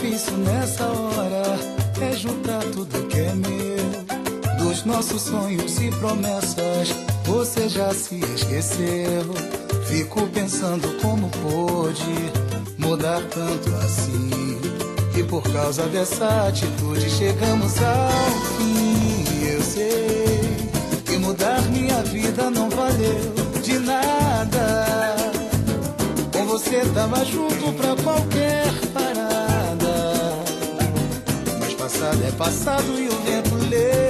difícil nessa hora é juntar tudo que é meu. Dos nossos sonhos e promessas, você já se esqueceu. Fico pensando como pôde mudar tanto assim. E por causa dessa atitude chegamos ao fim. Eu sei que mudar minha vida não valeu de nada. Com você tava junto pra qualquer passado é passado e o vento levou.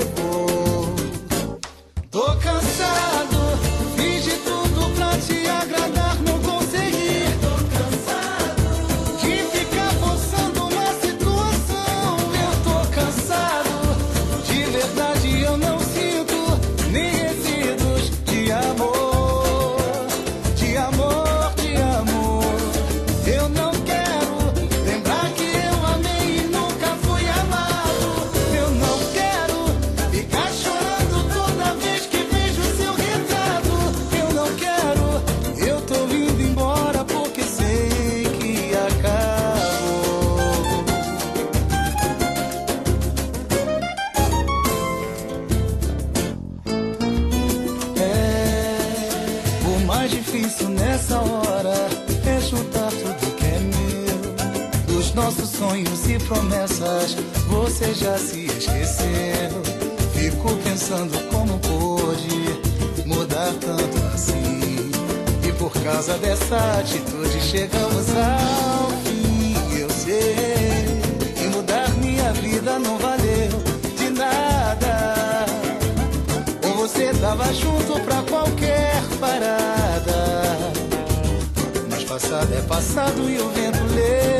Difícil nessa hora é juntar tudo que é meu. Dos nossos sonhos e promessas, você já se esqueceu. Fico pensando como pôde mudar tanto assim. E por causa dessa atitude chegamos ao fim. Eu sei que mudar minha vida não valeu de nada. Com você tava junto pra passado e o vento levou.